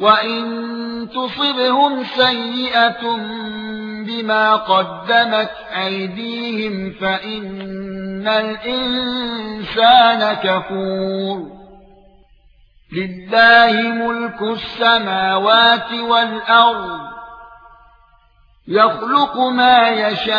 وَإِن تُصِبْهُمْ سَيِّئَةٌ بِمَا قَدَّمَتْ أَيْدِيهِمْ فَإِنَّ الْإِنسَانَ كَفُورٌ لِلَّهِ مُلْكُ السَّمَاوَاتِ وَالْأَرْضِ يَخْلُقُ مَا يَشَاءُ